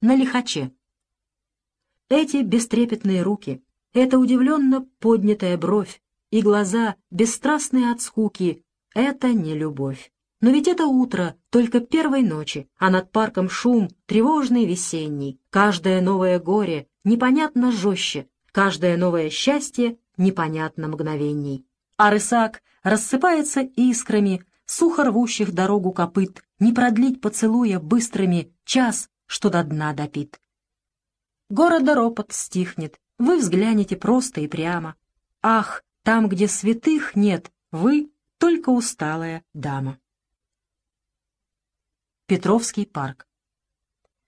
на лихаче. Эти бестрепетные руки, эта удивленно поднятая бровь и глаза, бесстрастные от скуки, это не любовь. Но ведь это утро, только первой ночи, а над парком шум, тревожный весенний. Каждое новое горе непонятно жестче, каждое новое счастье непонятно мгновенней. А рысак рассыпается искрами, сухо рвущих дорогу копыт, не продлить поцелуя быстрыми час, что до дна допит. Города ропот стихнет, вы взглянете просто и прямо. Ах, там, где святых нет, вы только усталая дама. Петровский парк.